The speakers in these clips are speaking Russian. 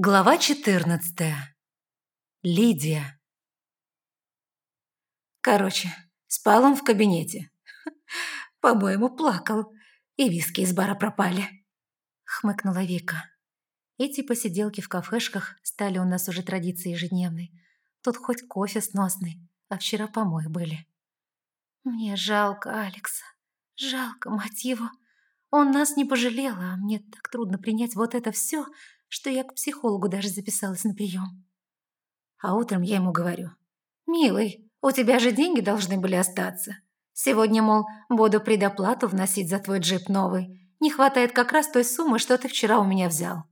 Глава 14. Лидия. Короче, спал он в кабинете. По-моему, плакал. И виски из бара пропали. Хмыкнула Вика. Эти посиделки в кафешках стали у нас уже традицией ежедневной. Тут хоть кофе сносный, а вчера помои были. Мне жалко Алекса. Жалко, мать. Он нас не пожалел, а мне так трудно принять вот это все – что я к психологу даже записалась на прием. А утром я ему говорю, «Милый, у тебя же деньги должны были остаться. Сегодня, мол, буду предоплату вносить за твой джип новый. Не хватает как раз той суммы, что ты вчера у меня взял».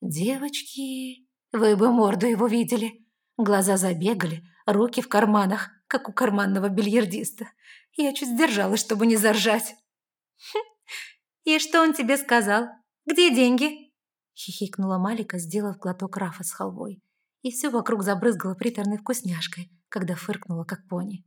«Девочки, вы бы морду его видели. Глаза забегали, руки в карманах, как у карманного бильярдиста. Я чуть сдержалась, чтобы не заржать». «Хм, «И что он тебе сказал? Где деньги?» Хихикнула Малика, сделав глоток рафа с халвой. И все вокруг забрызгала приторной вкусняшкой, когда фыркнула, как пони.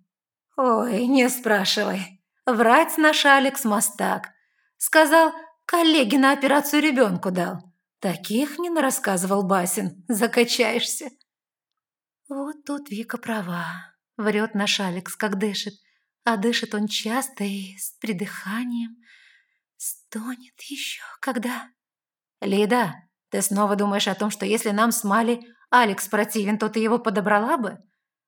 «Ой, не спрашивай. Врать наш Алекс мастак. Сказал, коллеге на операцию ребенку дал. Таких не нарассказывал Басин. Закачаешься». Вот тут Вика права. Врет наш Алекс, как дышит. А дышит он часто и с придыханием. Стонет еще, когда... «Лида, ты снова думаешь о том, что если нам с Мали Алекс противен, то ты его подобрала бы?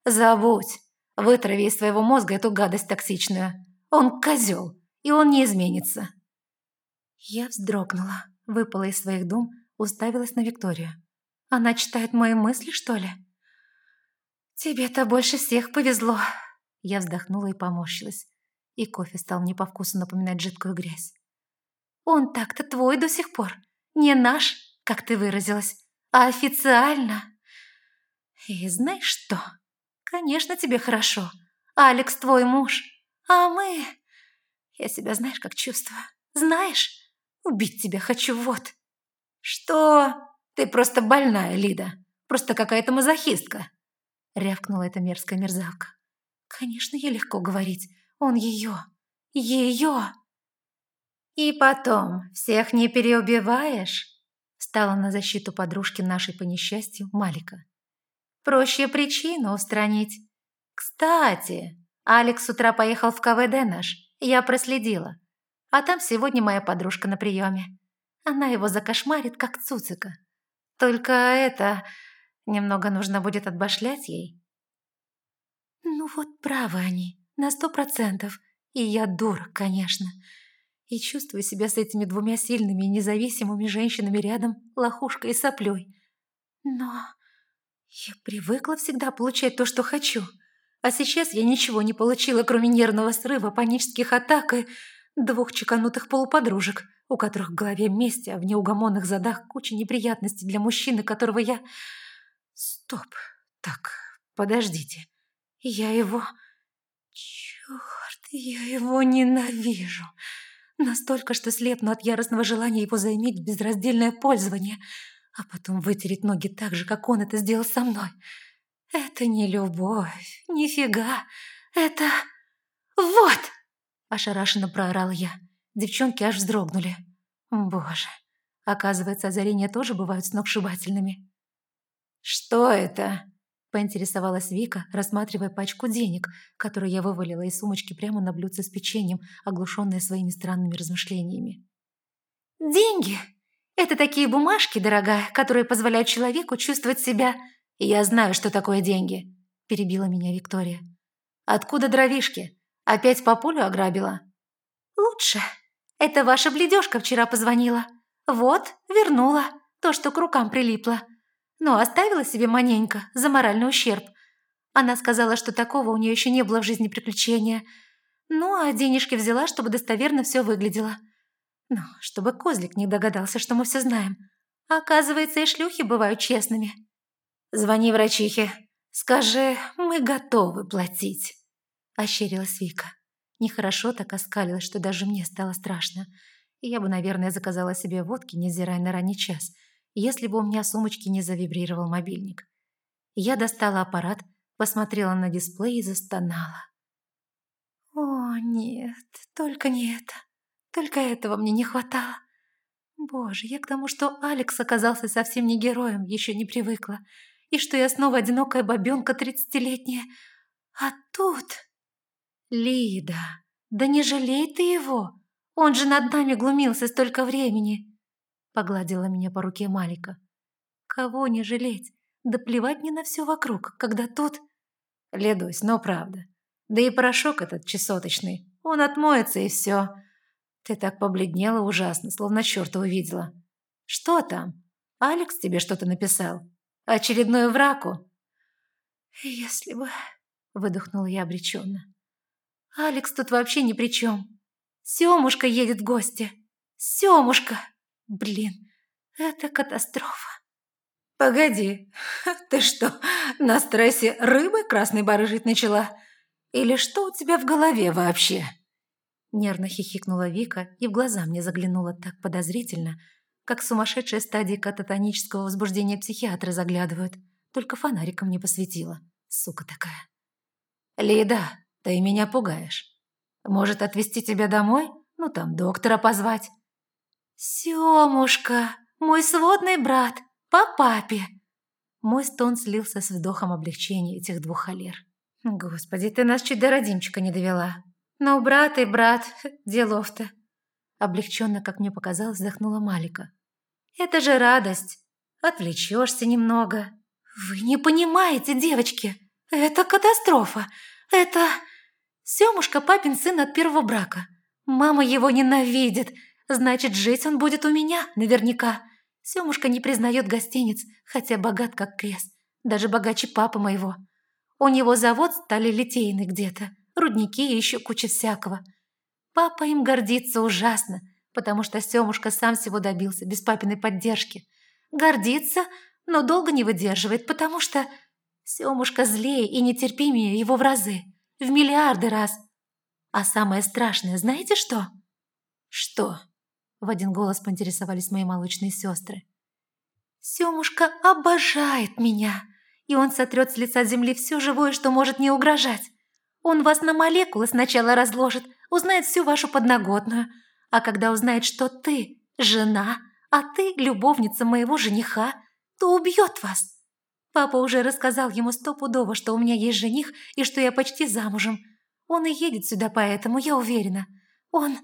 Забудь. Вытрави из своего мозга эту гадость токсичную. Он козел, и он не изменится». Я вздрогнула, выпала из своих дум, уставилась на Викторию. «Она читает мои мысли, что ли?» «Тебе-то больше всех повезло!» Я вздохнула и поморщилась. И кофе стал мне по вкусу напоминать жидкую грязь. «Он так-то твой до сих пор. Не наш, как ты выразилась, а официально. И знаешь что? Конечно, тебе хорошо. Алекс твой муж, а мы... Я себя знаешь, как чувствую? Знаешь? Убить тебя хочу, вот. Что? Ты просто больная, Лида. Просто какая-то мазохистка. Рявкнула эта мерзкая мерзавка. Конечно, ей легко говорить. Он ее. Ее. «И потом, всех не переубиваешь?» Стала на защиту подружки нашей по несчастью Малика. «Проще причину устранить. Кстати, Алекс с утра поехал в КВД наш, я проследила. А там сегодня моя подружка на приеме. Она его закошмарит, как цуцика. Только это... Немного нужно будет отбашлять ей». «Ну вот правы они, на сто процентов. И я дура, конечно» и чувствую себя с этими двумя сильными и независимыми женщинами рядом лохушкой и соплей. Но я привыкла всегда получать то, что хочу. А сейчас я ничего не получила, кроме нервного срыва, панических атак и двух чеканутых полуподружек, у которых в голове месть, а в неугомонных задах куча неприятностей для мужчины, которого я... Стоп. Так, подождите. Я его... Черт, я его ненавижу. Настолько, что слепну от яростного желания его заиметь безраздельное пользование, а потом вытереть ноги так же, как он это сделал со мной. Это не любовь, нифига. Это... Вот! Ошарашенно проорал я. Девчонки аж вздрогнули. Боже, оказывается, озарения тоже бывают сногсшибательными. «Что это?» Поинтересовалась Вика, рассматривая пачку денег, которую я вывалила из сумочки прямо на блюдце с печеньем, оглушенная своими странными размышлениями. «Деньги! Это такие бумажки, дорогая, которые позволяют человеку чувствовать себя...» «Я знаю, что такое деньги», – перебила меня Виктория. «Откуда дровишки? Опять по полю ограбила?» «Лучше. Это ваша бледёжка вчера позвонила. Вот, вернула. То, что к рукам прилипло но оставила себе маненько за моральный ущерб. Она сказала, что такого у нее еще не было в жизни приключения. Ну, а денежки взяла, чтобы достоверно все выглядело. Ну, чтобы козлик не догадался, что мы все знаем. Оказывается, и шлюхи бывают честными. Звони врачихе. Скажи, мы готовы платить. Ощерилась Вика. Нехорошо так оскалилась, что даже мне стало страшно. Я бы, наверное, заказала себе водки, невзирая на ранний час – если бы у меня в сумочке не завибрировал мобильник. Я достала аппарат, посмотрела на дисплей и застонала. «О, нет, только не это. Только этого мне не хватало. Боже, я к тому, что Алекс оказался совсем не героем, еще не привыкла. И что я снова одинокая бабенка тридцатилетняя. А тут... Лида, да не жалей ты его. Он же над нами глумился столько времени. Погладила меня по руке Малика. Кого не жалеть? Да плевать мне на все вокруг, когда тут... Ледусь, но правда. Да и порошок этот чесоточный. Он отмоется и все. Ты так побледнела ужасно, словно черта увидела. Что там? Алекс тебе что-то написал? Очередную враку? Если бы... Выдохнула я обреченно. Алекс тут вообще ни при чем. Семушка едет в гости. Семушка! Блин, это катастрофа. Погоди, ты что, на стрессе рыбы красной барыжить начала? Или что у тебя в голове вообще? Нервно хихикнула Вика и в глаза мне заглянула так подозрительно, как сумасшедшая стадия кататонического возбуждения психиатры заглядывают. Только фонариком не посветила. Сука такая. «Лида, ты меня пугаешь. Может, отвезти тебя домой? Ну, там доктора позвать». «Семушка, мой сводный брат, по папе!» Мой стон слился с вдохом облегчения этих двух холер. «Господи, ты нас чуть до родимчика не довела. «Ну, брат и брат, делов-то!» Облегченно, как мне показалось, вздохнула Малика. «Это же радость! Отвлечешься немного!» «Вы не понимаете, девочки! Это катастрофа! Это...» Семушка папин сын от первого брака. Мама его ненавидит. Значит, жить он будет у меня, наверняка. Семушка не признает гостиниц, хотя богат как крест. Даже богаче папы моего. У него завод стали литейный где-то рудники и еще куча всякого. Папа им гордится ужасно, потому что Семушка сам всего добился, без папиной поддержки. Гордится, но долго не выдерживает, потому что Семушка злее и нетерпимее его в разы, в миллиарды раз. А самое страшное, знаете что? Что? В один голос поинтересовались мои молочные сестры. Семушка обожает меня, и он сотрет с лица земли все живое, что может не угрожать. Он вас на молекулы сначала разложит, узнает всю вашу подноготную. А когда узнает, что ты жена, а ты любовница моего жениха, то убьет вас. Папа уже рассказал ему стопудово, что у меня есть жених и что я почти замужем. Он и едет сюда поэтому, я уверена. Он...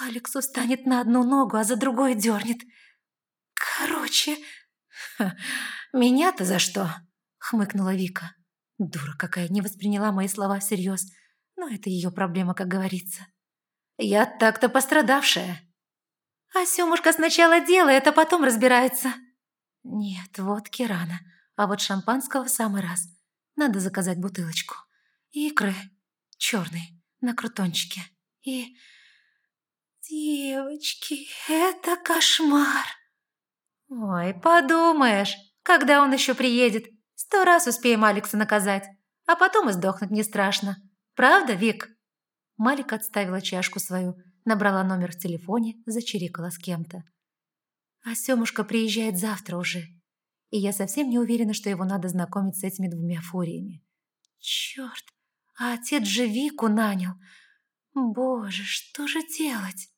Алекс устанет на одну ногу, а за другой дернет. Короче... «Меня-то за что?» — хмыкнула Вика. Дура какая, не восприняла мои слова всерьез. Но это ее проблема, как говорится. Я так-то пострадавшая. А Семушка сначала делает, а потом разбирается. Нет, водки рано. А вот шампанского в самый раз. Надо заказать бутылочку. И икры. Черный. На крутончике. И... Девочки, это кошмар. Ой, подумаешь, когда он еще приедет? Сто раз успеем Алекса наказать, а потом и сдохнуть не страшно. Правда, Вик?» Малик отставила чашку свою, набрала номер в телефоне, зачирикала с кем-то. «А Семушка приезжает завтра уже, и я совсем не уверена, что его надо знакомить с этими двумя фуриями. Черт, а отец же Вику нанял. Боже, что же делать?»